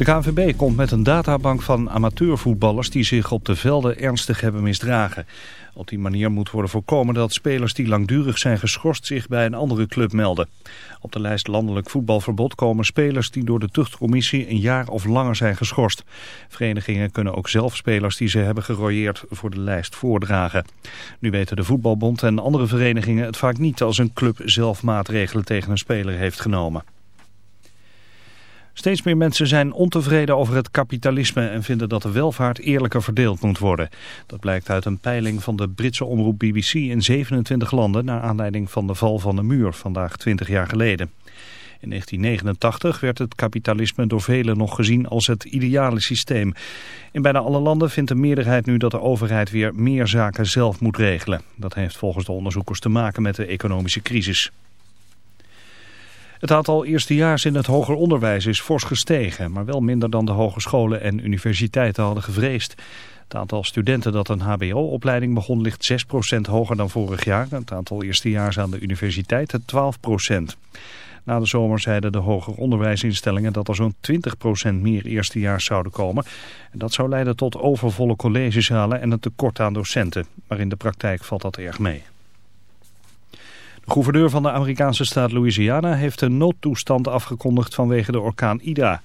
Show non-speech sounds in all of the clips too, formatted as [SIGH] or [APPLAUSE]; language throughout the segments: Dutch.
De KNVB komt met een databank van amateurvoetballers die zich op de velden ernstig hebben misdragen. Op die manier moet worden voorkomen dat spelers die langdurig zijn geschorst zich bij een andere club melden. Op de lijst landelijk voetbalverbod komen spelers die door de tuchtcommissie een jaar of langer zijn geschorst. Verenigingen kunnen ook zelf spelers die ze hebben gerooieerd voor de lijst voordragen. Nu weten de voetbalbond en andere verenigingen het vaak niet als een club zelf maatregelen tegen een speler heeft genomen. Steeds meer mensen zijn ontevreden over het kapitalisme en vinden dat de welvaart eerlijker verdeeld moet worden. Dat blijkt uit een peiling van de Britse omroep BBC in 27 landen naar aanleiding van de val van de muur vandaag 20 jaar geleden. In 1989 werd het kapitalisme door velen nog gezien als het ideale systeem. In bijna alle landen vindt de meerderheid nu dat de overheid weer meer zaken zelf moet regelen. Dat heeft volgens de onderzoekers te maken met de economische crisis. Het aantal eerstejaars in het hoger onderwijs is fors gestegen, maar wel minder dan de hogescholen en universiteiten hadden gevreesd. Het aantal studenten dat een hbo-opleiding begon ligt 6% hoger dan vorig jaar. Het aantal eerstejaars aan de universiteiten 12%. Na de zomer zeiden de hoger onderwijsinstellingen dat er zo'n 20% meer eerstejaars zouden komen. En dat zou leiden tot overvolle collegezalen en een tekort aan docenten. Maar in de praktijk valt dat erg mee. Gouverneur van de Amerikaanse staat Louisiana heeft een noodtoestand afgekondigd vanwege de orkaan Ida.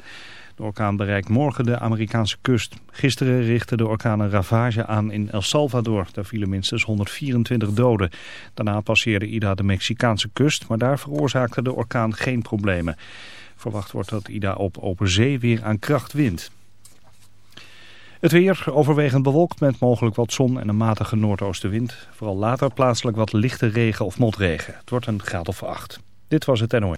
De orkaan bereikt morgen de Amerikaanse kust. Gisteren richtte de orkaan een ravage aan in El Salvador. Daar vielen minstens 124 doden. Daarna passeerde Ida de Mexicaanse kust, maar daar veroorzaakte de orkaan geen problemen. Verwacht wordt dat Ida op open zee weer aan kracht wint. Het weer overwegend bewolkt met mogelijk wat zon en een matige noordoostenwind. Vooral later plaatselijk wat lichte regen of motregen. Het wordt een graad of acht. Dit was het NOS.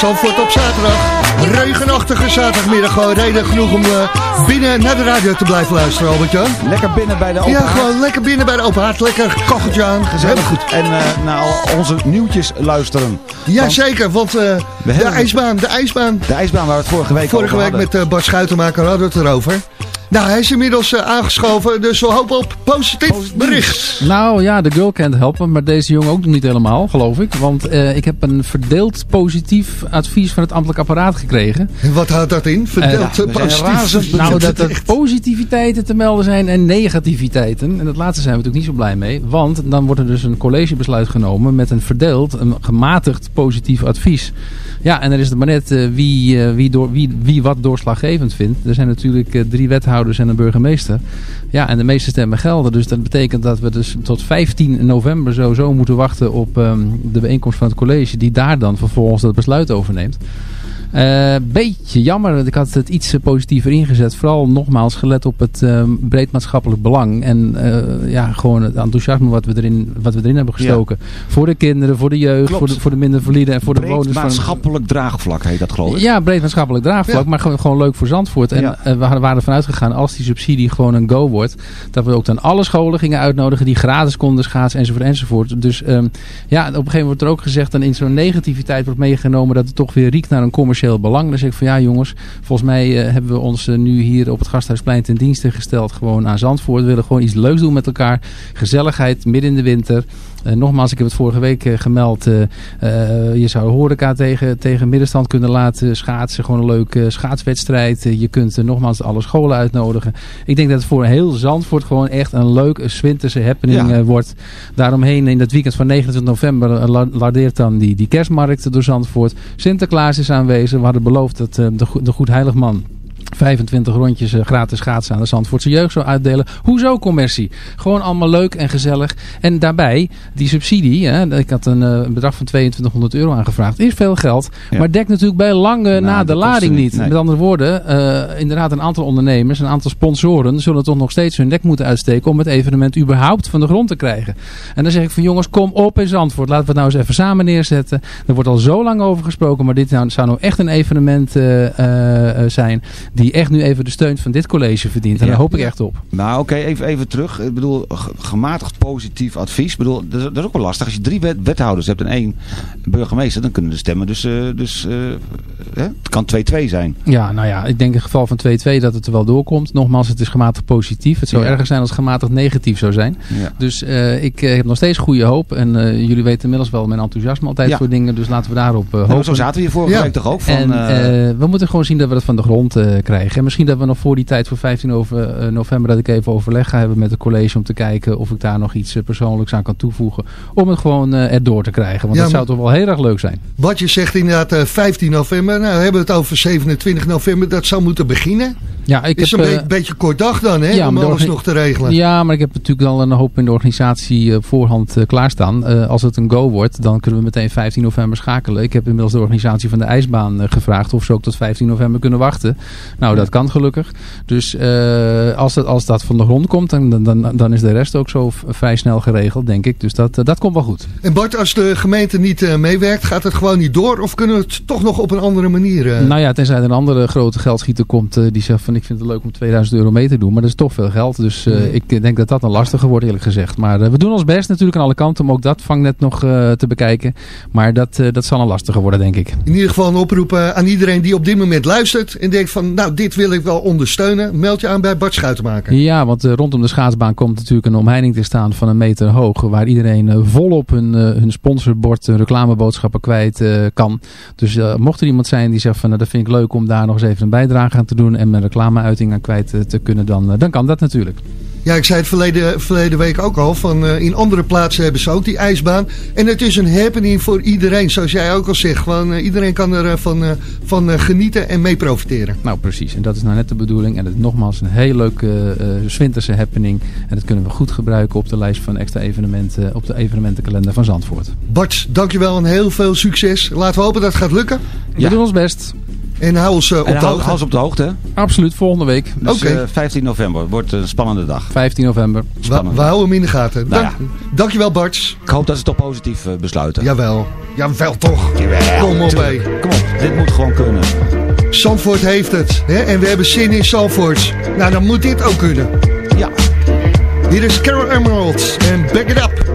Zandvoort op zaterdag. Regenachtige zaterdagmiddag, gewoon reden genoeg om eh, binnen naar de radio te blijven luisteren, Albert-Jan. Lekker binnen bij de open Ja, haard. gewoon lekker binnen bij de open haard, lekker kacheltje aan, Gezellig goed. En eh, naar al onze nieuwtjes luisteren. Ja, Want zeker, want eh, de ijsbaan, de ijsbaan. De ijsbaan waar we het vorige week Vorige week met Bart Schuitenmaker hadden we het erover. Nou, hij is inmiddels eh, aangeschoven, dus we hopen op positief, bericht. Nou ja, de girl can't helpen, maar deze jongen ook nog niet helemaal, geloof ik. Want eh, ik heb een verdeeld positief advies van het ambtelijk apparaat gekregen. En wat houdt dat in? Verdeeld Eh, zijn positief. Nou, dat er positiviteiten te melden zijn en negativiteiten. En dat laatste zijn we natuurlijk niet zo blij mee. Want dan wordt er dus een collegebesluit genomen met een verdeeld, een gematigd positief advies. Ja, en dan is het maar net wie, wie, door, wie, wie wat doorslaggevend vindt. Er zijn natuurlijk drie wethouders en een burgemeester. Ja, en de meeste stemmen gelden. Dus dat betekent dat we dus tot 15 november sowieso moeten wachten op ehm, de bijeenkomst van het college. Die daar dan vervolgens dat besluit overneemt. Eh beetje jammer. Ik had het iets positiever ingezet. Vooral nogmaals gelet op het eh, breed maatschappelijk belang. En eh, ja, gewoon het enthousiasme wat we erin, wat we erin hebben gestoken. Voor de kinderen, voor de jeugd, Klopt. voor de, voor de minder valide en voor de Breed bewoners. van- maatschappelijk draagvlak heet dat geloof ik. ja, breed maatschappelijk draagvlak, Ja. maar gewoon, gewoon leuk voor Zandvoort. En Ja. eh, we waren ervan uitgegaan, als die subsidie gewoon een go wordt, dat we ook dan alle scholen gingen uitnodigen die gratis konden schaatsen enzovoort enzovoort. Dus ehm, ja, op een gegeven moment wordt er ook gezegd, dan in zo'n negativiteit wordt meegenomen dat het toch weer riekt naar een commercieel belang. Dan zeg ik van ja jongens, volgens mij eh, hebben we ons eh, nu hier op het Gasthuisplein ten dienste gesteld gewoon aan Zandvoort. We willen gewoon iets leuks doen met elkaar. Gezelligheid midden in de winter. Eh, nogmaals, ik heb het vorige week eh, gemeld. eh, je zou horeca tegen, tegen middenstand kunnen laten schaatsen. Gewoon een leuke schaatswedstrijd. Je kunt nogmaals alle scholen uitnodigen. Ik denk dat het voor heel Zandvoort gewoon echt een leuke Swinterse happening Ja. wordt. Daaromheen in dat weekend van 29 november la- lardeert dan die, die kerstmarkt door Zandvoort. Sinterklaas is aanwezig. We hadden beloofd dat de, de Goed Heiligman 25 rondjes eh, gratis schaatsen aan de Zandvoortse jeugd zou uitdelen. Hoezo commercie? Gewoon allemaal leuk en gezellig. En daarbij, die subsidie, hè, ik had een, eh, een bedrag van 2200 euro aangevraagd. Is veel geld, Ja. maar dekt natuurlijk bij lange na Nou, de dat kost lading niet. nee. Met andere woorden, eh, inderdaad een aantal ondernemers, een aantal sponsoren zullen toch nog steeds hun nek moeten uitsteken om het evenement überhaupt van de grond te krijgen. En dan zeg ik van jongens, kom op in Zandvoort. Laten we het nou eens even samen neerzetten. Er wordt al zo lang over gesproken, maar dit nou, zou nou echt een evenement zijn die echt nu even de steun van dit college verdient. En daar hoop ik echt op. Nou oké, even, even terug. Ik bedoel, gematigd positief advies. Ik bedoel, dat is, dat is ook wel lastig. Als je drie wet- wethouders hebt en één burgemeester, dan kunnen de stemmen dus... eh, dus eh, hè? Het kan 2-2 zijn. Ja, nou ja, ik denk in het geval van 2-2 dat het er wel doorkomt. Nogmaals, het is gematigd positief. Het zou erger zijn als het gematigd negatief zou zijn. Dus eh, ik heb nog steeds goede hoop. En jullie weten inmiddels wel mijn enthousiasme altijd voor dingen. Dus laten we daarop Nou, hopen. zo zaten we hier vorige week toch ook van... en we moeten gewoon zien dat we dat van de grond eh, krijgen. En misschien dat we nog voor die tijd, voor 15 over, eh, november, dat ik even overleg ga hebben met het college om te kijken of ik daar nog iets eh, persoonlijks aan kan toevoegen. Om het gewoon eh erdoor te krijgen. Want Ja, dat zou toch wel heel erg leuk zijn. Wat je zegt inderdaad eh, 15 november. Nou, we hebben het over 27 november. Dat zou moeten beginnen. Ja, ik is heb, een be- beetje kort dag dan, hè? ja, om alles nog te regelen. Ja, maar ik heb natuurlijk al een hoop in de organisatie voorhand klaarstaan. Als het een go wordt, dan kunnen we meteen 15 november schakelen. Ik heb inmiddels de organisatie van de ijsbaan gevraagd of ze ook tot 15 november kunnen wachten. Nou, dat kan gelukkig. Dus eh, als, dat, als dat van de grond komt, dan, dan, dan is de rest ook zo vrij snel geregeld, denk ik. Dus dat, eh, dat komt wel goed. En Bart, als de gemeente niet eh, meewerkt, gaat het gewoon niet door? Of kunnen we het toch nog op een andere manier... Nou ja, tenzij er een andere grote geldschieter komt die zegt van ik vind het leuk om 2000 euro mee te doen. Maar dat is toch veel geld. Dus Mhm. ik denk dat dat een lastige wordt eerlijk gezegd. Maar we doen ons best natuurlijk aan alle kanten om ook dat vangnet nog te bekijken. Maar dat, dat zal een lastige worden denk ik. In ieder geval een oproep aan iedereen die op dit moment luistert. En denkt van, nou dit wil ik wel ondersteunen. Meld je aan bij Bart Schuitenmaker. Ja, want eh, rondom de schaatsbaan komt natuurlijk een omheining te staan van een meter hoog. Waar iedereen eh, volop hun, eh, hun sponsorbord, hun reclameboodschappen kwijt kan. Dus mocht er iemand zijn die zegt van nou, dat vind ik leuk om daar nog eens even een bijdrage aan te doen. En mijn reclameuiting aan kwijt te kunnen, dan, dan kan dat natuurlijk. Ja, ik zei het verleden, verleden week ook al. Van, eh, in andere plaatsen hebben ze ook die ijsbaan. En het is een happening voor iedereen. Zoals jij ook al zegt. Gewoon, eh, iedereen kan er eh, van, eh, van eh, genieten en mee profiteren. Nou precies, en dat is nou net de bedoeling. En het is nogmaals een heel leuke winterse happening. En dat kunnen we goed gebruiken op de lijst van extra evenementen, op de evenementenkalender van Zandvoort. Bart, dankjewel en heel veel succes. Laten we hopen dat het gaat lukken. We doen ons best. En hou ons eh, op de hou, hoogte. hou ons op de hoogte. hè? Absoluut, volgende week. Dus Oké. eh, 15 november wordt een spannende dag. 15 november. We, Spannend. we houden hem in de gaten. Nou Dank, Dankjewel Bart. Ik hoop dat ze toch positief eh, besluiten. Jawel. Jawel toch. Jawel, Kom op hé. Kom op, dit moet gewoon kunnen. Zandvoort heeft het. Hè? En we hebben zin in Zandvoort. Nou, dan moet dit ook kunnen. Ja. Hier is Carol Emerald en Back It Up.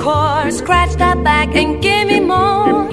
Core, scratch that back and give me more.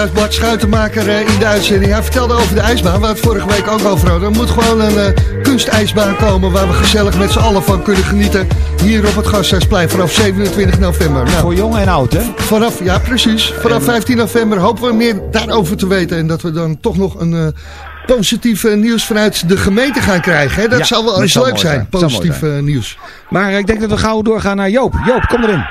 Juist Bart Schuitenmaker eh, in de uitzending. Hij vertelde over de ijsbaan, waar we het vorige week ook over hadden. Er moet gewoon een eh, kunstijsbaan komen waar we gezellig met z'n allen van kunnen genieten. Hier op het Gasthuisplein vanaf 27 november. Nou, Voor jong en oud, hè? vanaf, ja, precies. Vanaf 15 november hopen we meer daarover te weten. En dat we dan toch nog een eh, positief eh, nieuws vanuit de gemeente gaan krijgen. Hè? Dat Ja, zou wel dat eens leuk zijn, zijn. Dat positief nieuws. Maar ik denk dat we gauw doorgaan naar Joop. Joop, kom erin.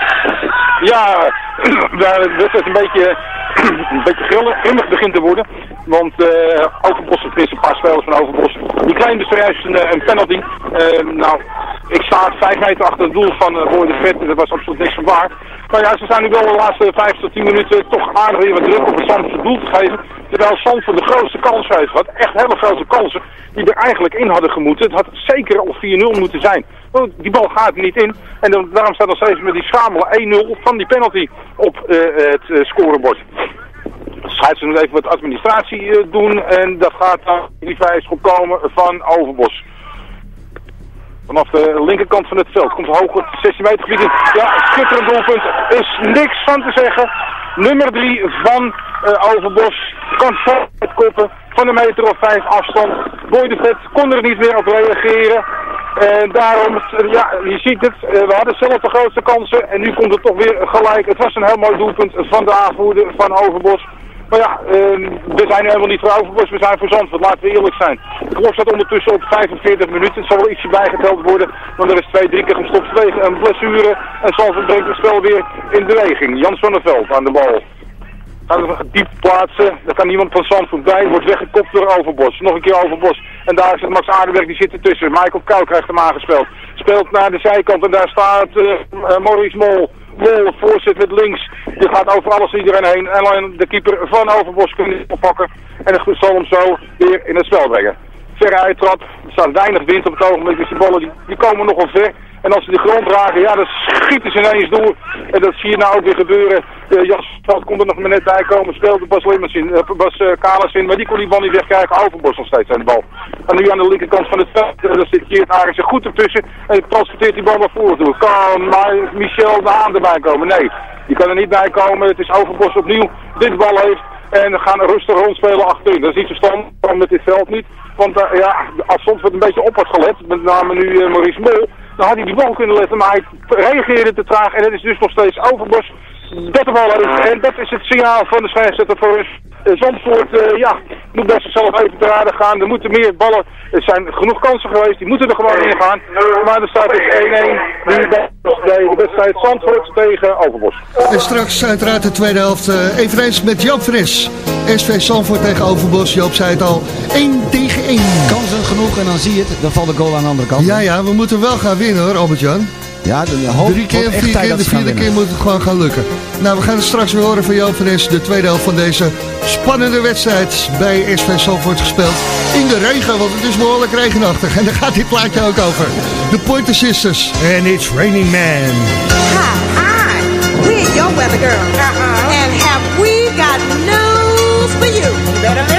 Ja, [CLEARS THROAT] de wedstrijd een beetje, [CLEARS THROAT] een beetje grillig, begint te worden. Want eh Overbos, tenminste een paar spelers van Overbos, die claimden zojuist een, eh, een penalty. Eh, nou, ik sta vijf meter achter het doel van uh, Boy de Vet, dat was absoluut niks van waar. Maar ja, ze zijn nu wel de laatste vijf tot tien minuten toch aardig weer wat druk op het doel te geven. Terwijl Zandvoort de grootste kans heeft gehad. Echt hele grote kansen die er eigenlijk in hadden gemoeten. Het had zeker al 4-0 moeten zijn. Die bal gaat er niet in. En dan, daarom staat nog steeds met die schamele 1-0 van die penalty op eh, het eh, scorebord. Scheidsrechter moet even wat administratie eh, doen. En dat gaat dan die vijfschop komen van Overbos. Vanaf de linkerkant van het veld komt hoog het 16 meter gebied in. Ja, schitterend doelpunt. Is niks van te zeggen. Nummer 3 van eh, Overbos kan het koppen van een meter of vijf afstand. Boy de Vet kon er niet meer op reageren. En daarom, eh, ja, je ziet het, eh, we hadden zelf de grootste kansen en nu komt het toch weer gelijk. Het was een heel mooi doelpunt van de aanvoerder van Overbos. Maar ja, ehm, we zijn nu helemaal niet voor Overbos, we zijn voor Zandvoort, laten we eerlijk zijn. De klok staat ondertussen op 45 minuten, het zal wel ietsje bijgeteld worden, want er is twee, drie keer gestopt vanwege een blessure. En Zandvoort brengt het spel weer in beweging. Jan Sonneveld aan de bal. Gaat hem diep plaatsen, daar kan niemand van Zandvoort bij, wordt weggekopt door Overbos. Nog een keer Overbos. En daar zit Max Aardenberg, die zit ertussen. Michael Kou krijgt hem aangespeeld. Speelt naar de zijkant en daar staat eh, Maurice Mol. Mol, voorzet met links. Die gaat over alles en iedereen heen. En alleen de keeper van Overbos kan niet oppakken. En het zal hem zo weer in het spel brengen. Verre uittrap. Er staat weinig wind op het ogenblik. Dus die ballen die, komen nogal ver. En als ze de grond raken, ja, dan schieten ze ineens door. En dat zie je nou ook weer gebeuren. Uh, Jas komt er nog maar net bij komen. Speelde Bas Limmers in, uh, Bas uh, Kalis in. Maar die kon die bal niet wegkrijgen. Overbos nog steeds aan de bal. En nu aan de linkerkant van het veld. Uh, daar zit Geert Arensen goed ertussen. En transporteert die bal naar voren toe. Kan Michel de Haan erbij komen? Nee, die kan er niet bij komen. Het is Overbos opnieuw dit bal heeft. En gaan rustig rondspelen achterin. Dat is niet verstandig met dit veld niet. Want uh, ja, als soms wordt een beetje op wordt gelet, met name nu uh, Maurice Mol, dan had hij die bal kunnen letten, maar hij reageerde te traag en het is dus nog steeds Overbos dat de bal heeft. En dat is het signaal van de scheidsrechter voor ons. Zandvoort, uh, ja, moet bij zichzelf even te raden gaan. Er moeten meer ballen, er zijn genoeg kansen geweest, die moeten er gewoon in gaan. Maar er staat dus 1-1 nu bij de wedstrijd Zandvoort tegen Overbos. En straks uiteraard de tweede helft uh, eveneens met Joop Fris. SV Zandvoort tegen Overbos, Joop zei het al, 1 tegen 1. Kansen genoeg en dan zie je het, dan valt de goal aan de andere kant. Ja, ja, we moeten wel gaan winnen hoor, Albert-Jan. Ja, de, hoop, Drie keer, vier keer, de vierde keer moet het gewoon gaan lukken. Nou, we gaan het straks weer horen van Joop Fris. De tweede helft van deze spannende wedstrijd bij SV Zandvoort gespeeld. In de regen, want het is behoorlijk regenachtig. En daar gaat dit plaatje ook over. De Pointer Sisters. And it's raining man. Hi, hi. We're your weather girl. Uh-uh. And have we got news for you? You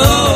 love.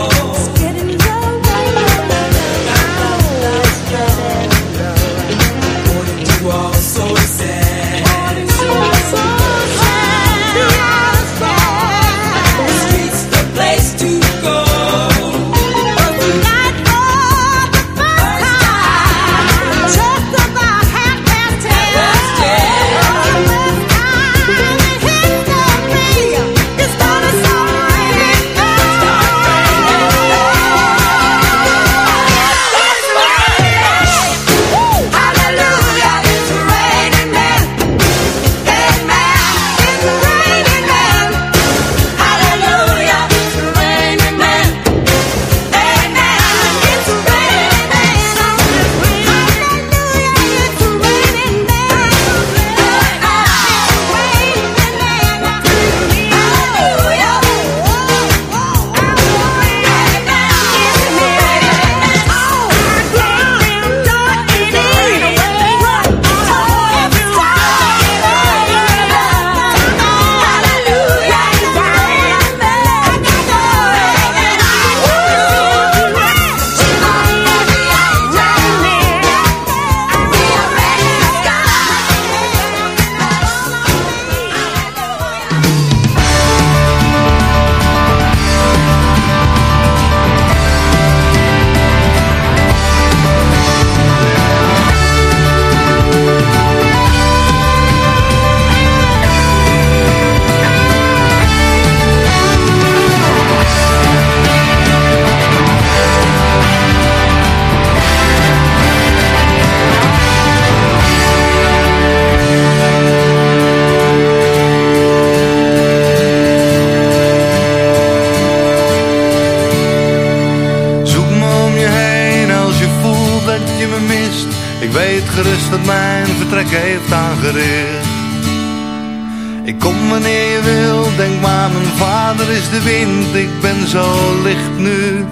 Ik kom wanneer je wil, denk maar mijn vader is de wind, ik ben zo licht nu.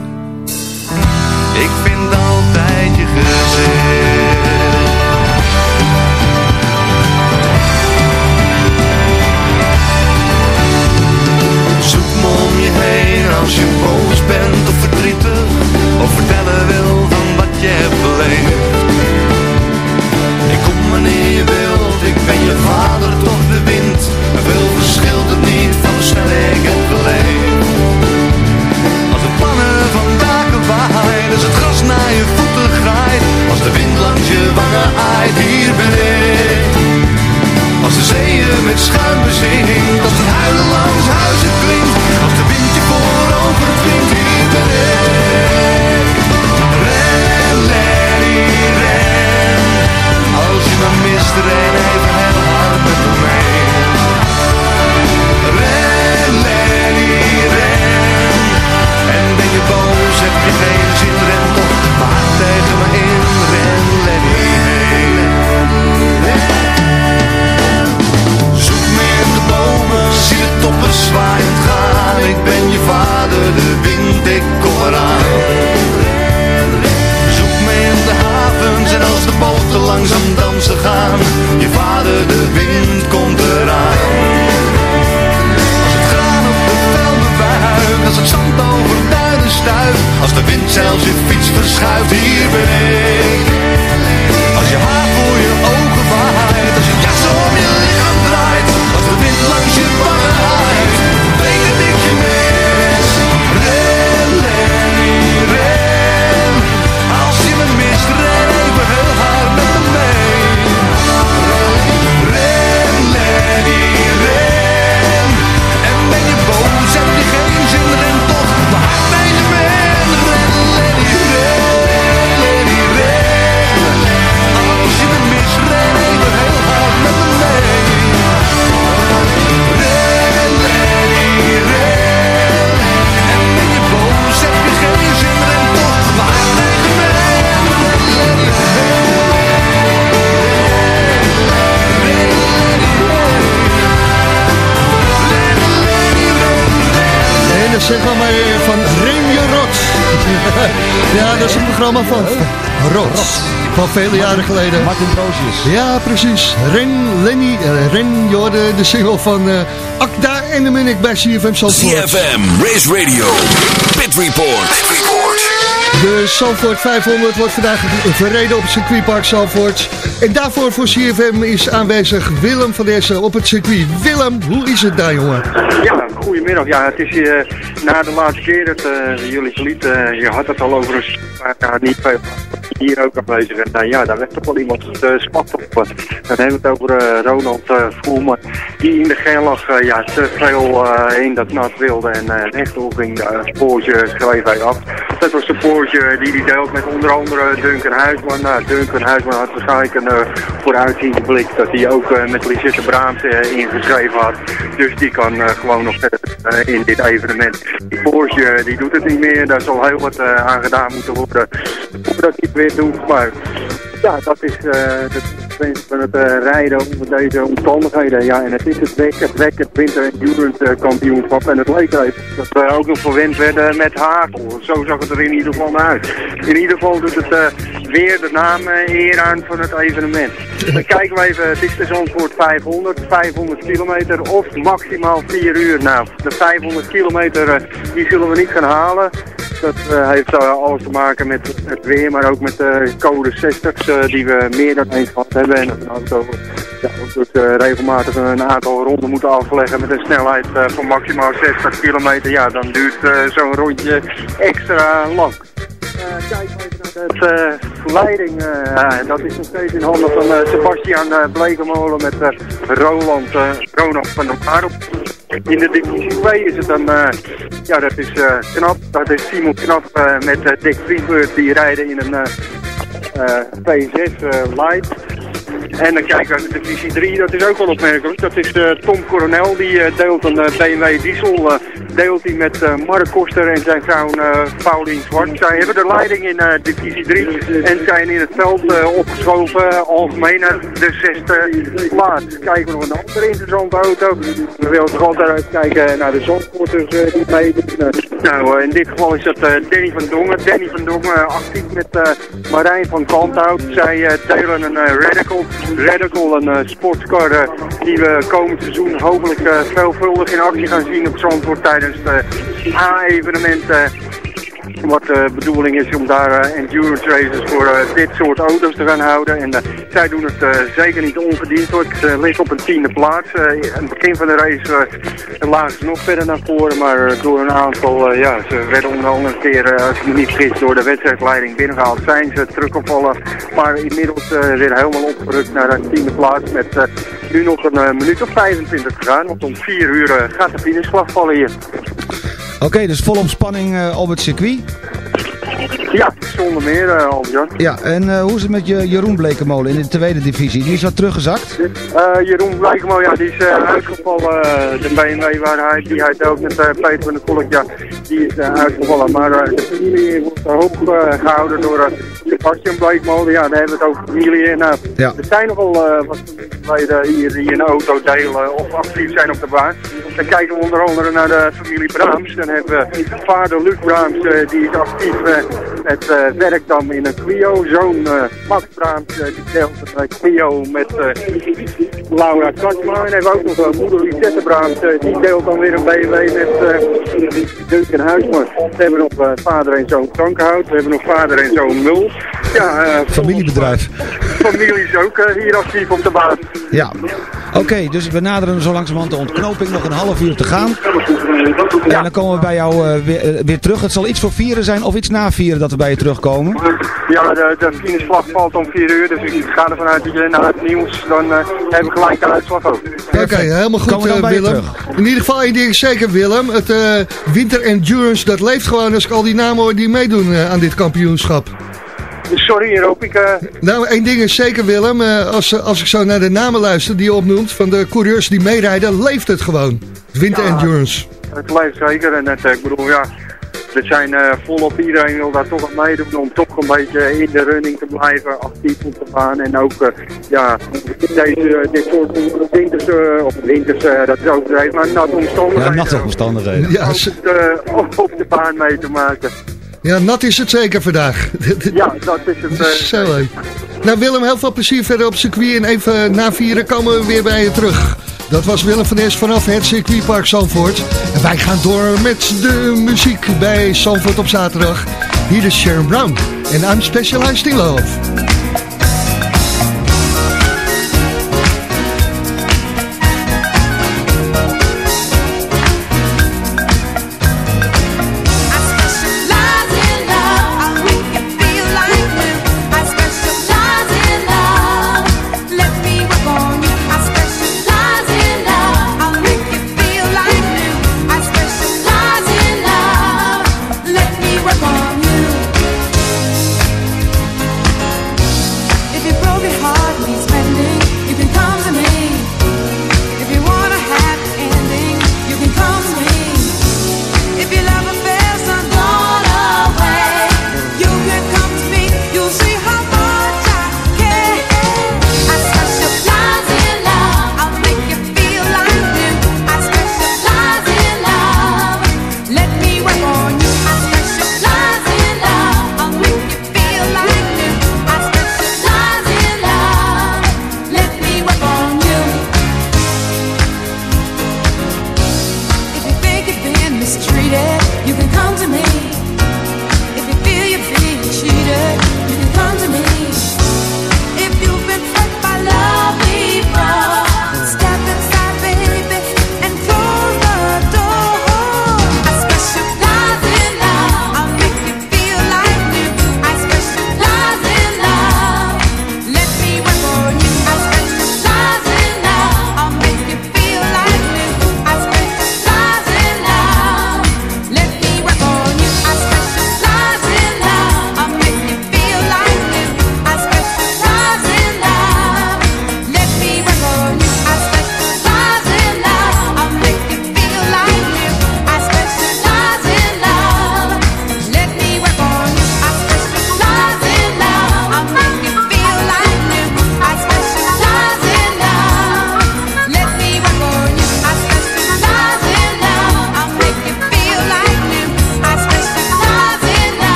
Ik vind altijd je gezicht. Zoek me om je heen als je boos bent of verdrietig, of vertellen wangen hij hier ben ik. Als de zeeën met schuim bezinkt, als het huilen langs huizen klinkt, als de wind je voorover klinkt, hier ben ik. Ren, als je me mist, zwaaiend gaan. Ik ben je vader, de wind, ik kom eraan. Zoek me in de havens en als de boten langzaam dansen gaan. Je vader, de wind, komt eraan. Als het graan op de velden wuift, als het zand over duinen stuift. Als de wind zelfs je fiets verschuift, hier ben ik. vele jaren geleden. Martin Roosjes. Ja, precies. Ren, Lenny, eh, Ren, je de single van uh, Akda en de Munich bij CFM Zandvoort. CFM, Race Radio, Pit Report. Pit Report. De Salford 500 wordt vandaag verreden op het circuitpark Salford. En daarvoor voor CFM is aanwezig Willem van Essen op het circuit. Willem, hoe is het daar, jongen? Ja, goedemiddag. Ja, het is hier na de laatste keer dat jullie verlieten. je had het al over een paar jaar niet veel hier ook aanwezig. En nou ja, daar werd toch wel iemand het uh, spat op. Dan hebben we het over eh, Ronald Voelman. Die in de eh, ja, te veel eh, in dat nat wilde. En uh, rechtop ging het spoortje schreef hij af. Dat was het spoortje die hij deelt met onder andere Duncan Huisman. Nou, Duncan Huisman had waarschijnlijk een vooruitziende blik dat hij ook met Lisette Braams uh, ingeschreven had. Dus die kan gewoon nog verder in dit evenement. Die Porsche die doet het niet meer, daar zal heel wat aan gedaan moeten worden voordat hij het weer doet. Maar ja, dat is uh, van het uh, rijden onder deze omstandigheden. Ja, en het is het WEC, het Winter Endurance kampioenschap. En het leek even dat we ook nog verwend werden met hagel. Zo zag het er in ieder geval uit. In ieder geval doet het uh, weer de naam eer aan van het evenement. Dan kijken we even, het is Zandvoort 500, 500 kilometer of maximaal 4 uur. Nou, de 500 kilometer die zullen we niet gaan halen. Dat heeft alles te maken met het weer, maar ook met de code 60's uh, die we meer dan eens gehad hebben. En dat een auto ja, ook dus, regelmatig een aantal ronden moeten afleggen met een snelheid van maximaal 60 kilometer. Ja, dan duurt zo'n rondje extra lang. kijk even naar de verleiding. dat is nog steeds in handen van Sebastian Blekemolen met Roland, Ronald van der Marop. In de divisie 2 is het dan, ja dat is knap, dat is Simon Knap uh, met Dick Vriesbeurt die rijden in een P6 Light. En dan kijken we naar de divisie 3, dat is ook wel opmerkelijk. Dat is Tom Coronel, die deelt een BMW diesel, deelt hij met Mark Koster en zijn vrouw Paulien Zwart. Zij hebben de leiding in divisie 3 en zijn in het veld opgeschoven, algemeen naar de zesde plaats. Kijken we nog een andere interessante auto. We willen toch altijd kijken naar de zonsporters die meedoen. nou, in dit geval is dat Danny van Dongen. Danny van Dongen actief met Marijn van Kanthout. Zij delen een Radical. Radical, een sportscar die we komend seizoen hopelijk veelvuldig in actie gaan zien op Zandvoort tijdens de A-evenement. Wat de bedoeling is om daar uh, endurance races voor uh, dit soort auto's te gaan houden. En zij doen het zeker niet onverdiend hoor. Ze liggen op een tiende plaats. in het begin van de race lagen ze nog verder naar voren. Maar door een aantal, ja, ze werden onder andere keer, als ik me niet vergis, door de wedstrijdleiding binnengehaald. Zijn ze teruggevallen, maar inmiddels weer helemaal opgerukt naar een tiende plaats. Met nu nog een minuut of 25 te gaan. Want om 4 uur gaat de finishvlag vallen hier. Oké, okay, dus volop spanning uh, op het circuit? Ja, zonder meer, uh. Ja, en uh, hoe is het met je Jeroen Blekemolen in de tweede divisie? Die is wat teruggezakt? Uh, Jeroen Blekemolen, ja, die is uitgevallen. de BMW waar hij, die hij ook met Peter van der Kolk, ja, die is uitgevallen. Maar de familie wordt hoog gehouden door Sebastian Blekemolen. Ja, daar hebben we het over familie. Ja. Er zijn nogal wat familieleden hier die een auto delen of actief zijn op de baan. Dan kijken we onder andere naar de familie Braams. Dan hebben we vader Luc Braams, die is actief met uh, werk dan in een Clio. Zoon uh, Max Braams uh, die deelt een Clio met Laura Katsma. En hebben ook nog moeder Lisette Braams. die deelt dan weer een BMW met Duncan Huisman. We hebben nog vader en zoon Krankenhout. We hebben nog vader en zoon Mul. Ja, Familiebedrijf. Familie is ook hier actief op de baan. Ja. Oké, okay, dus we naderen zo langzamerhand de ontknoping. Nog een half uur te gaan. En dan komen we bij jou weer, weer, terug. Het zal iets voor vieren zijn of iets na vieren dat we bij je terugkomen. Ja, de, de finishvlag valt om 4 uur. Dus ik ga ervan uit dat je naar het nieuws, dan uh, hebben we gelijk de uitslag ook. Oké, okay, helemaal goed uh, Willem. In ieder geval één ding zeker Willem. Het Winter Endurance, dat leeft gewoon als ik al die namen hoor die meedoen aan dit kampioenschap. Sorry, roep ik... Uh... Nou, één ding is zeker, Willem. Uh, als, als ik zo naar de namen luister die je opnoemt... van de coureurs die meerijden, leeft het gewoon. Winter ja, Endurance. Het leeft zeker. En het, ik bedoel, ja... Er zijn uh, volop iedereen wil daar toch aan meedoen om toch een beetje in de running te blijven, actief op te gaan. En ook, uh, ja, deze, dit soort winters, uh, of winters, dat is overdreven, maar natte omstandigheden. Ja, natte omstandigheden. Ja, [LAUGHS] op, op de baan mee te maken. Ja, nat is het zeker vandaag. [LAUGHS] Ja, dat is het. Uh, Zo leuk. Nou Willem, heel veel plezier verder op circuit. En even na vieren komen we weer bij je terug. Dat was Willem van Es vanaf het circuitpark Zandvoort. En wij gaan door met de muziek bij Zandvoort op zaterdag. Hier is Sharon Brown en I'm Specialized in Love. You can come.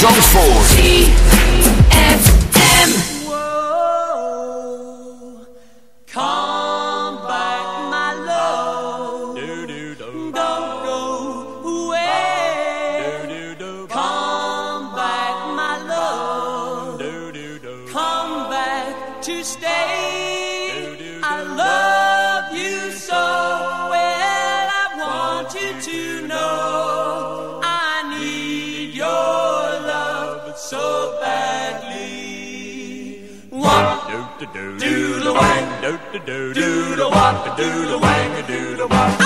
Zandvoort. do do do do do wop do do wang do do wop.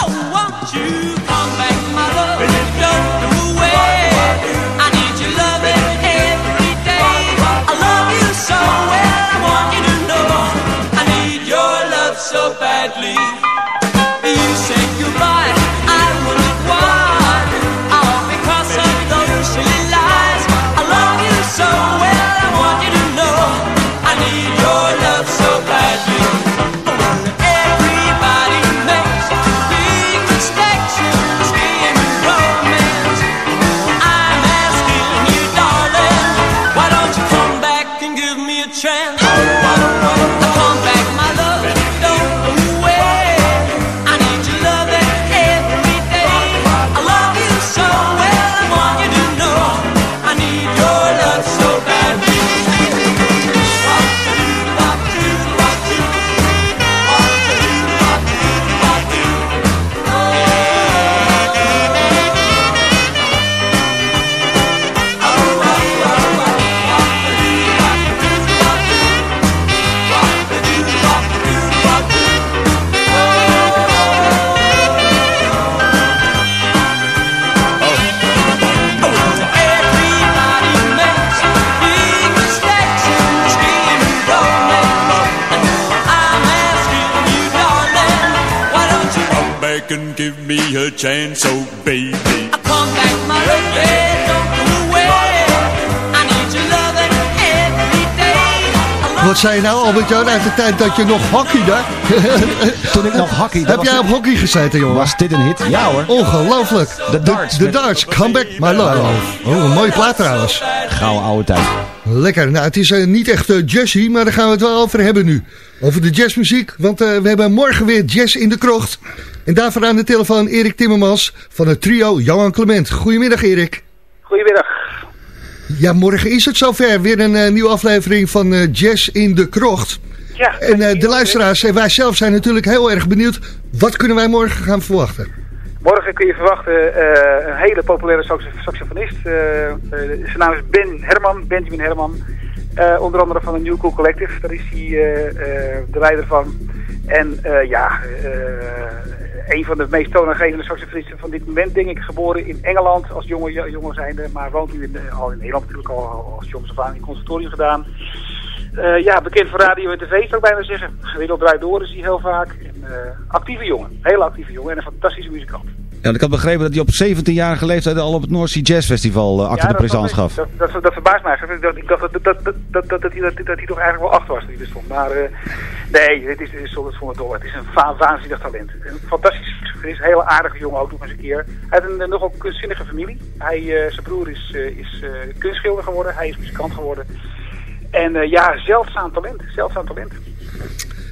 Chance, oh baby. Come back, my love, yeah, don't go away. I need your loving every day. Wat zei je nou, Albert-Jan, uit de tijd dat je nog hockeyde? [LAUGHS] Toen ik nog hockeyde. Heb jij op hockey gezeten, jongen? Was dit een hit? Ja hoor. Ongelooflijk. De darts. De, darts. Come back, my love. Oh, een mooie plaat trouwens. Gouden oude tijd. Lekker. Nou, het is eh, niet echt eh, jazzy, maar daar gaan we het wel over hebben nu. Over de jazzmuziek, want eh, we hebben morgen weer jazz in de krocht. En daarvoor aan de telefoon Erik Timmermans van het trio Johan Clement. Goedemiddag Erik. Goedemiddag. Ja, morgen is het zover. Weer een eh, nieuwe aflevering van eh, Jazz in de krocht. Ja. En eh, de luisteraars en wij zelf zijn natuurlijk heel erg benieuwd. Wat kunnen wij morgen gaan verwachten? Morgen kun je verwachten een hele populaire saxo- saxofonist. Zijn naam is Ben Herman, Benjamin Herman. Onder andere van de New Cool Collective, daar is hij de leider van. En ja, eh, een van de meest toonaangevende saxofonisten van dit moment, denk ik, geboren in Engeland als jonge, jonge zijnde. Maar woont nu in, eh, al in Nederland natuurlijk al, al als jongens aan in het conservatorium gedaan. Eh, ja, bekend voor radio en tv zou ik bijna zeggen. Wereld draait door is hij heel vaak. En, eh, actieve jongen, hele actieve jongen en een fantastische muzikant. Ja, ik had begrepen dat hij op 17-jarige leeftijd al op het North Sea Jazz Festival uh, acte de présence gaf. Dat, dat, dat verbaast mij. Ik dacht, ik dacht dat, dat, dat, dat, dat, dat, hij, dat, dat hij toch eigenlijk wel acht was hij er stond. Maar eh, nee, dit is, dit is zonder zonder dolle. Het is een waanzinnig talent. Een fantastisch saxofonist, een hele aardige jongen ook nog eens een keer. Hij heeft een eh, nogal kunstzinnige familie. Hij, eh, zijn broer is, eh, is eh, kunstschilder geworden, hij is muzikant geworden. En eh, ja, zeldzaam talent, zeldzaam talent.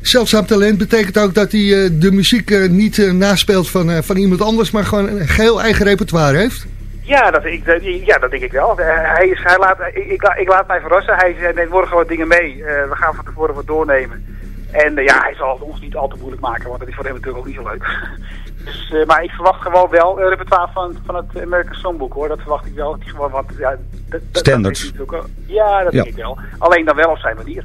Zeldzaam talent betekent ook dat hij eh, de muziek eh, niet eh, naspeelt van, van iemand anders, maar gewoon een geheel eigen repertoire heeft. Ja, dat, ik, ja, dat denk ik wel. Hij is, hij laat, ik, ik, la- ik laat mij verrassen. Hij zei, neemt morgen wat dingen mee. We gaan van tevoren wat doornemen. En ja, hij zal het ons niet al te moeilijk maken, want dat is voor hem natuurlijk ook niet zo leuk. [LAUGHS] dus, eh, maar ik verwacht gewoon wel een repertoire van, van het American Songbook hoor. Dat verwacht ik wel. Gewoon, want, ja, dat, dat- dat Standards. ook- ja, dat Ja. denk ik wel. Alleen dan wel op zijn manier.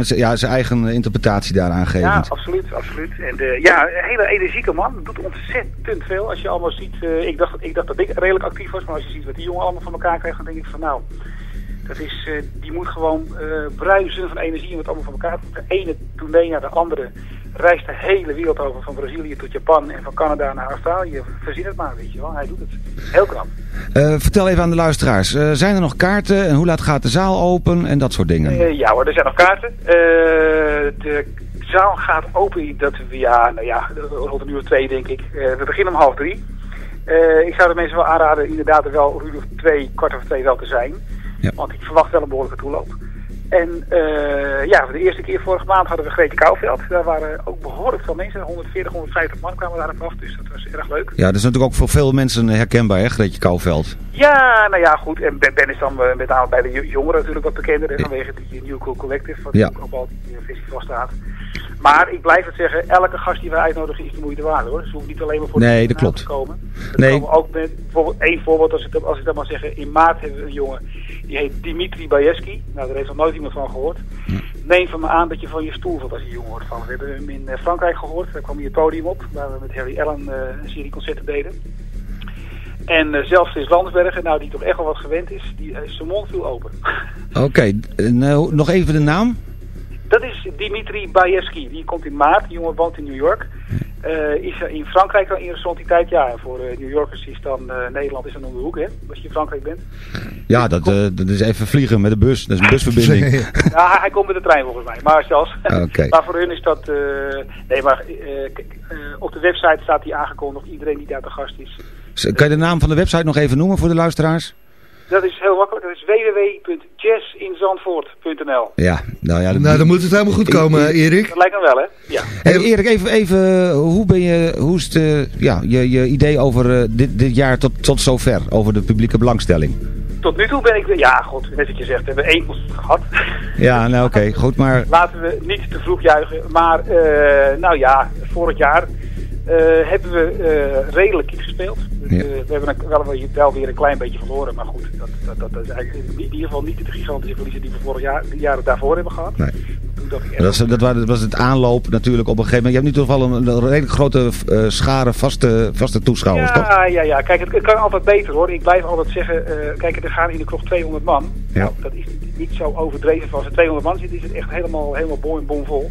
Zijn- ja, zijn eigen eh, interpretatie daaraan Ja, gevend. absoluut, absoluut. En de, ja, een hele energieke man. Doet ontzettend veel. Als je allemaal ziet, eh, ik, dacht, dat- ik dacht dat ik redelijk actief was, maar als je ziet wat die jongen allemaal van elkaar krijgt, dan denk ik van nou, dat is, eh, die moet gewoon eh bruisen van energie en wat allemaal van elkaar. De ene tournee naar de andere reist de hele wereld over, van Brazilië tot Japan en van Canada naar Australië. Verzin het maar, weet je wel. Hij doet het. Heel knap. Eh, vertel even aan de luisteraars, zijn er nog kaarten en hoe laat gaat de zaal open en dat soort dingen? Ja hoor, er zijn nog kaarten. De zaal gaat open, dat ja, nou ja, rond een uur twee denk ik. We beginnen om half drie. Ik zou de mensen wel aanraden inderdaad er wel of twee, kwart over twee wel te zijn. Want ik verwacht wel een behoorlijke toeloop. En eh, ja, voor de eerste keer vorige maand hadden we Grete Kouwveld. Daar waren ook behoorlijk veel mensen. 140, 150 man kwamen daar af, dus dat was erg leuk. Ja, dat is natuurlijk ook voor veel mensen herkenbaar, hè, Greetje Kouwveld. Ja, nou ja, goed. En Ben, ben is dan eh, met name bij de jo- jongeren natuurlijk wat bekender. hè, Vanwege die New Cool Collective, wat Ja. ook op al die eh, festival staat. Maar ik blijf het zeggen, elke gast die wij uitnodigen is de moeite waard hoor. Ze hoeven niet alleen maar voor Nee, de dat te komen. Er Nee. komen ook met, bijvoorbeeld één voorbeeld, als ik, dat- als ik dat maar zeggen. In maart hebben we een jongen, die heet Dimitri Bajeski. Nou, daar heeft nog nooit iemand van gehoord. Neem van me aan dat je van je stoel valt als je jong wordt van. We hebben hem in eh, Frankrijk gehoord. Daar kwam hij het podium op, waar we met Harry Allen eh, een serie concerten deden. En eh, zelfs Chris Landsbergen, nou die toch echt wel wat gewend is, die, eh, zijn mond viel open. [LAUGHS] Oké, hoe- nog even de naam? Dat is Dimitri Bajeski. Die komt in maart. Die jongen woont in New York. Eh, is er in Frankrijk al interessant die tijd? Ja, en voor eh, New Yorkers is dan eh, Nederland is dan om de hoek, hè? Als je in Frankrijk bent. Ja, dat, eh, dat is even vliegen met de bus. Dat is een busverbinding. ja, hij- hij komt met de trein volgens mij. Maar zelfs. Oké. [LAUGHS] maar voor hun is dat... eh, nee, maar kijk, op de website staat die aangekondigd. Iedereen die daar te gast is. Z- Kan je de naam van de website nog even noemen voor de luisteraars? Dat is heel makkelijk. Dat is www.jazzinzandvoort.nl Ja, nou ja. Nou, dan moet het helemaal goed komen, Erik. Dat lijkt me wel, hè? Ja. Hey, Erik, even, even hoe ben je, hoe is het, eh, ja, je, je idee over eh, dit, dit jaar tot, tot zover, over de publieke belangstelling? Tot nu toe ben ik... Ja, god, net wat je zegt. We hebben één concert gehad. Ja, nou oké, goed, maar Laten we niet te vroeg juichen. Maar, eh, nou ja, vorig jaar eh, hebben we eh, redelijk iets gespeeld. Ja. Eh, we hebben een- wel, weer- wel weer een klein beetje verloren. Maar goed, dat, dat, dat, dat is eigenlijk in ieder geval niet de gigantische verliezen die we vorig jaar, de jaren daarvoor hebben gehad. Nee. Dat, was, dat, was, het aanloop natuurlijk op een gegeven moment. Je hebt nu toch wel een, een redelijk grote schare vaste, vaste toeschouwers, toch? ja, ja, ja. Kijk, het, het kan altijd beter hoor. Ik blijf altijd zeggen, kijk, er gaan in de kroeg 200 man. Ja. Dat is niet, niet zo overdreven. Als er 200 man zit, is het echt helemaal, helemaal bom en bomvol.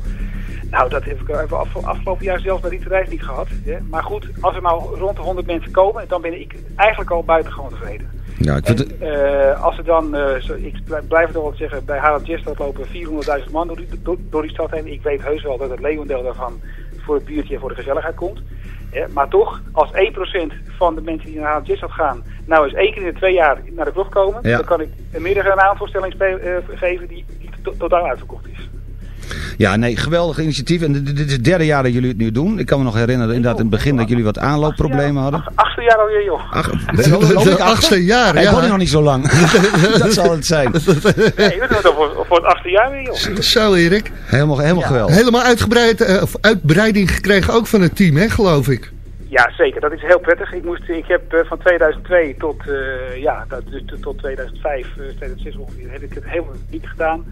Nou, dat heb ik af, afgelopen jaar zelfs bij Riet Reis niet gehad. Hè. Maar goed, als er nou rond de 100 mensen komen, dan ben ik eigenlijk al buitengewoon tevreden. Ja, ik vind. Eh, als er dan, eh, zo, ik blij- blijf het wel zeggen, bij Harald Jestad lopen 400.000 man door die, door, door die stad heen. Ik weet heus wel dat het leeuwendeel daarvan voor het buurtje en voor de gezelligheid komt. Maar toch, als 1% van de mensen die naar Harald Jestad gaan, nou eens één keer in de twee jaar naar de kroeg komen, Ja. dan kan ik een middag een aanvoorstelling eh, geven die, die to- totaal uitverkocht is. Ja, nee, geweldig initiatief. En dit, is het derde jaar dat jullie het nu doen. Ik kan me nog herinneren inderdaad in het begin dat jullie wat aanloopproblemen hadden. Achtste jaar alweer, joh. Ach, De- achtste jaar, Ik ja. woon hier nog niet zo lang. [LAUGHS] dat zal het zijn. Nee, we doen het al voor, voor het achtste jaar weer, joh. Zo Erik. Helemaal, helemaal geweldig. Helemaal uitgebreid, eh, of uitbreiding gekregen ook van het team, hè, geloof ik. Ja, zeker. Dat is heel prettig. Ik, moest, ik heb eh, van 2002 tot, eh, ja, dat, dus tot- tot 2005, eh, 2006 ongeveer, heb ik het helemaal niet gedaan.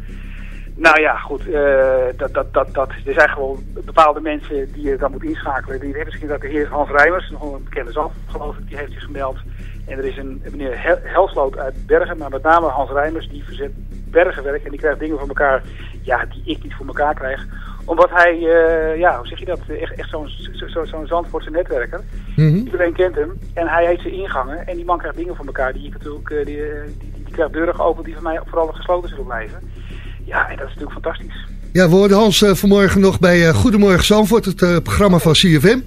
Nou ja, goed. eh, dat, dat, dat, dat, er zijn gewoon bepaalde mensen die je dan moet inschakelen. Die hebben misschien dat de heer Hans Rijmers, nog een bekende zand, geloof ik, die heeft zich gemeld. En er is een meneer Hel- Helsloot uit Bergen, maar met name Hans Rijmers, die verzet bergenwerk. En die krijgt dingen voor elkaar, ja, die ik niet voor elkaar krijg. Omdat hij, eh, ja, hoe zeg je dat, echt, echt zo'n zo, zo, zo'n Zandvoortse netwerker. Iedereen kent hem en hij heeft zijn ingangen. En die man krijgt dingen voor elkaar die ik natuurlijk, eh, die, die, krijgt deuren geopend die voor mij vooral gesloten zullen blijven. Ja, en dat is natuurlijk fantastisch. Ja, we hoorden Hans eh, vanmorgen nog bij eh, Goedemorgen Zandvoort, het eh, programma van CFM.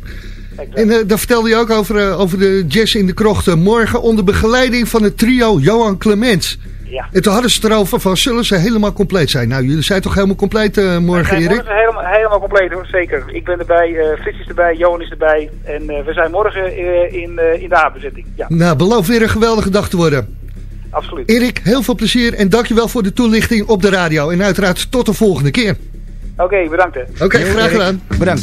En daar vertelde je ook over, over de jazz in de krochten. Morgen onder begeleiding van het trio Johan Clements. Ja. En toen hadden ze het erover van, zullen ze helemaal compleet zijn? Nou, jullie zijn toch helemaal compleet morgen, Erik? morgen helemaal, helemaal compleet hoor, zeker. Ik ben erbij, Frits is erbij, Johan is erbij. En we zijn morgen in, in de A-bezetting. Ja, Nou, beloof weer een geweldige dag te worden. Absoluut. Erik, heel veel plezier en dankjewel voor de toelichting op de radio. En uiteraard tot de volgende keer. Oké, bedankt hè. Oké, graag gedaan. Bedankt.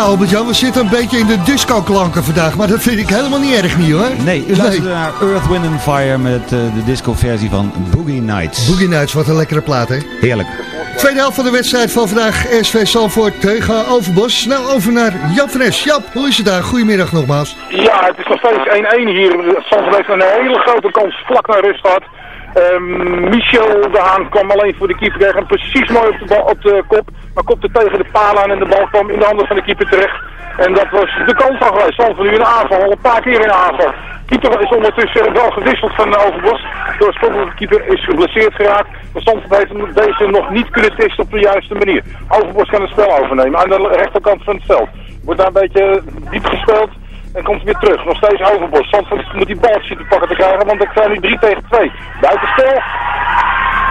Ja, Albert-Jan, we zitten een beetje in de disco-klanken vandaag. Maar dat vind ik helemaal niet erg niet, hoor. Nee, u luistert naar Earth, Wind and Fire met eh, de disco-versie van Boogie Nights. Boogie Nights, wat een lekkere plaat, hè? Heerlijk. Tweede helft van de wedstrijd van vandaag. SV Salvoort tegen Overbos. Snel over naar Jap Fres. Jap, hoe is het daar? Goedemiddag nogmaals. Ja, het is nog steeds 1-1 hier. Zandvoort heeft een hele grote kans vlak naar rust gehad. Ehm, Michel de Haan kwam alleen voor de keeper. Hem precies mooi op de, op de kop. Maar kopte tegen de paal aan en de bal kwam in de handen van de keeper terecht. En dat was de kans van geweest. Zandvoort nu in de aanval. Al een paar keer in de aanval. Keeper is ondertussen wel gewisseld van Overbos. De oorspronkelijke keeper is geblesseerd geraakt. Maar Zandvoort heeft deze nog niet kunnen testen op de juiste manier. Overbos kan het spel overnemen aan de rechterkant van het veld. Wordt daar een beetje diep gespeeld. En komt weer terug. Nog steeds Overbos. Zandvoort moet die bal zien te pakken te krijgen. Want er zijn nu 3 tegen 2. Buitenspel.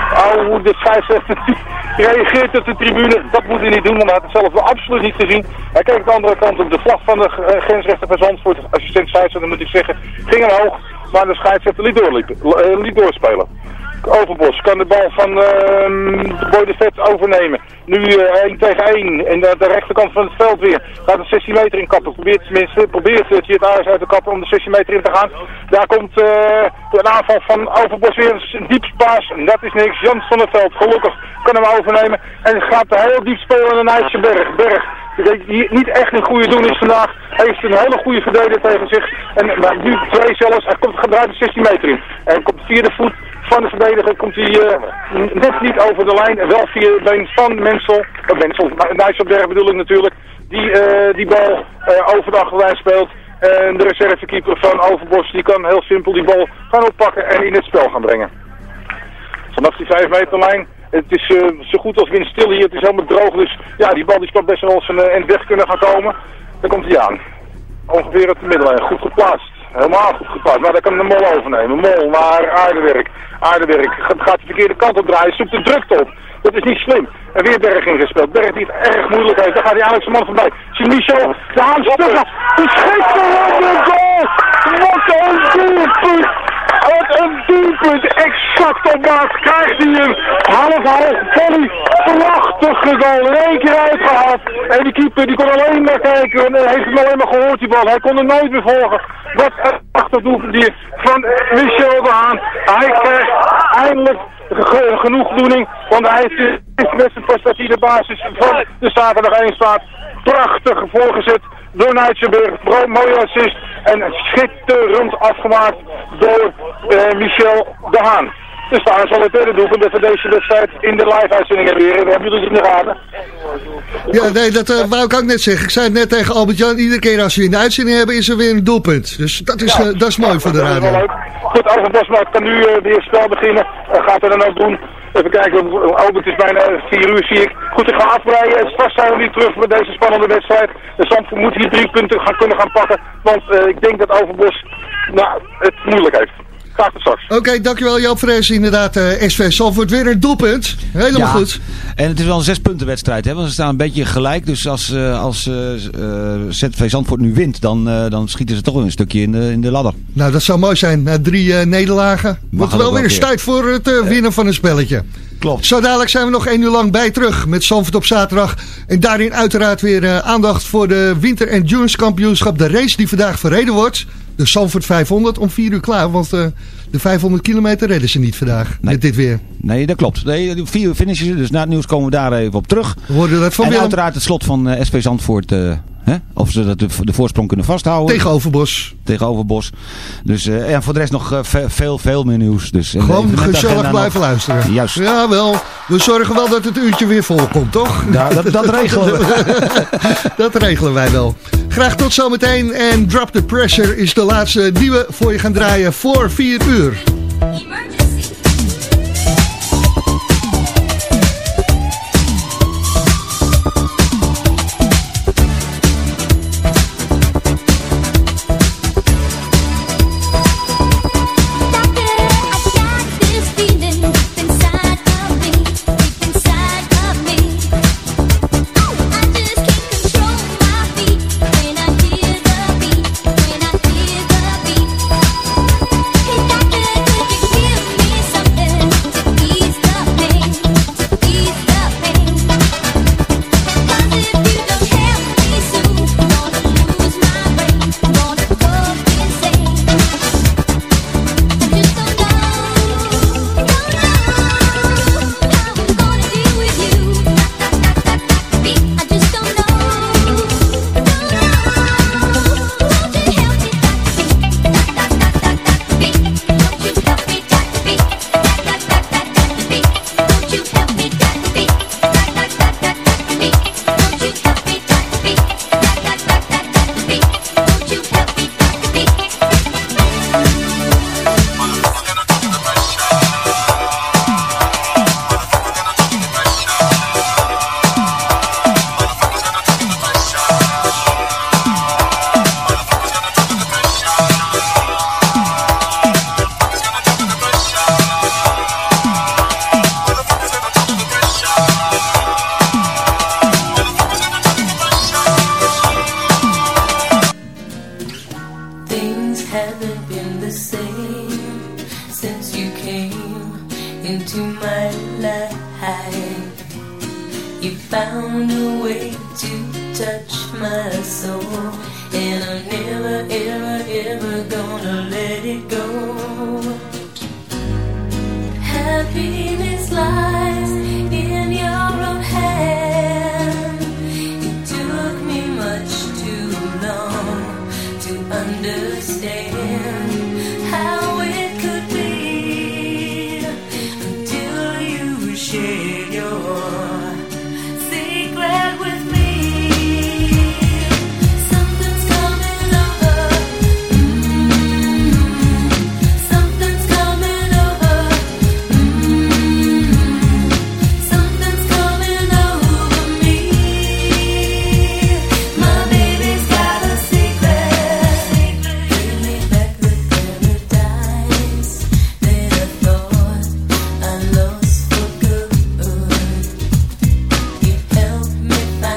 Oh, de scheidsrechter reageert op de tribune. Dat moet hij niet doen, want hij had het zelf wel absoluut niet gezien. Hij keek de andere kant op de vlag van de eh, grensrechter van Zandvoort. Assistent scheidsrechter moet ik zeggen. Ging omhoog, maar de scheidsrechter liet, doorliepen, eh, liet doorspelen. Overbos kan de bal van uh, de Vet overnemen. Nu 1 tegen 1 en de, de rechterkant van het veld weer. Gaat een 16 meter in kappen. Probeert tenminste, probeert het hier het uit te kappen om de 16 meter in te gaan. Daar komt eh een aanval van Overbos weer een diep paas. En dat is niks. Jans van het Veld gelukkig kan hem overnemen. En gaat heel diep spelen naar Nijtse Berg. Die niet echt een goede doen is vandaag. Hij heeft een hele goede verdediger tegen zich. En nu twee zelfs. Hij komt de 16 meter in. En komt via de voet de verdediger komt hij eh, net niet over de lijn. Wel via de been van Mensel. Uh, Mensel, Nijsselberg bedoel ik natuurlijk. Die eh, die bal over de achterlijn speelt. En de reservekeeper van Overbos die kan heel simpel die bal gaan oppakken en in het spel gaan brengen. Vanaf die 5 meterlijn het is zo goed als windstil hier. Het is helemaal droog. Dus ja, die bal die zou best wel eens een weg kunnen gaan komen. Daar komt hij aan. Ongeveer op de middellijn. Goed geplaatst. Helemaal goed geplaatst. Maar daar kan de mol overnemen. Mol naar aardewerk. Aardewerk gaat gaat de verkeerde kant op draaien. Zoekt de drukte op. Dat is niet slim. En weer Berg ingespeeld. Berg die het erg moeilijk heeft. Daar gaat eigenlijk zijn man voorbij. Zie Michel. De Haan. Een schitterende goal. Wat een doelpunt. Wat een doelpunt. Exact op maat krijgt hij hem. Half half volley. Prachtige goal. In één keer uitgehaald. En die keeper die kon alleen maar kijken. En heeft hem alleen maar gehoord die bal. Hij kon hem nooit meer volgen. Wat een prachtig doelpunt van Michel de. Hij krijgt eindelijk ge- genoegdoening. Want hij is met zijn prestatie de basis van de zaterdag 1 staat. Prachtig voorgezet door Nijtsenburg. Mooie assist. En schitterend afgemaakt door eh, Michel de Haan. Dus daar zal het derde doelpunt dat we deze wedstrijd in de live-uitzending hebben. Heren. We hebben jullie het in de gaten. Ja, nee, dat eh, wou ik ook net zeggen. Ik zei het net tegen Albert-Jan. Iedere keer als we in de uitzending hebben, is er weer een doelpunt. Dus dat is, Ja. eh, dat is mooi voor de radio. Goed, Overbos maar kan nu weer spel beginnen. Gaat er dan ook doen. Even kijken, Albert is bijna 4 uur zie ik. Goed, ik ga afbreiden. En straks zijn we weer terug met deze spannende wedstrijd. De Zandvoort moet hier drie punten gaan, kunnen gaan pakken. Want eh, ik denk dat Overbos nou, het moeilijk heeft. Graag tot straks. Oké, dankjewel Joop Fres. Inderdaad, eh SV Salford weer een doelpunt. Helemaal Ja. goed. En het is wel een zespuntenwedstrijd, hè? want ze staan een beetje gelijk. Dus als, eh, als eh, eh, ZV Zandvoort nu wint, dan, eh, dan schieten ze toch wel een stukje in de, in de ladder. Nou, dat zou mooi zijn. Na drie eh, nederlagen wordt er het wel weer eens tijd voor het eh, winnen van een spelletje. Klopt. Zo dadelijk zijn we nog één uur lang bij terug met Zandvoort op zaterdag. En daarin uiteraard weer eh, aandacht voor de Winter Endurance Kampioenschap. De race die vandaag verreden wordt. De Zandvoort 500 om vier uur klaar. Want eh, de 500 kilometer redden ze niet vandaag met dit weer. Nee, dat klopt. Nee, vier finishes, dus na het nieuws komen we daar even op terug. We hoorden dat van en Willem. uiteraard het slot van eh, SV Zandvoort. Eh, hè? Of ze dat de, de voorsprong kunnen vasthouden. Tegen Overbos. Tegen Overbos. Dus eh, en voor de rest nog eh, ve- veel, veel meer nieuws. Dus, de Gewoon gezellig blijven nog. luisteren. Juist. Jawel, we zorgen wel dat het uurtje weer vol komt, toch? Ja, dat- dat [LAUGHS] regelen we. [LAUGHS] dat regelen wij wel. Graag tot zometeen. En Drop the Pressure is de laatste die we voor je gaan draaien voor 4 uur.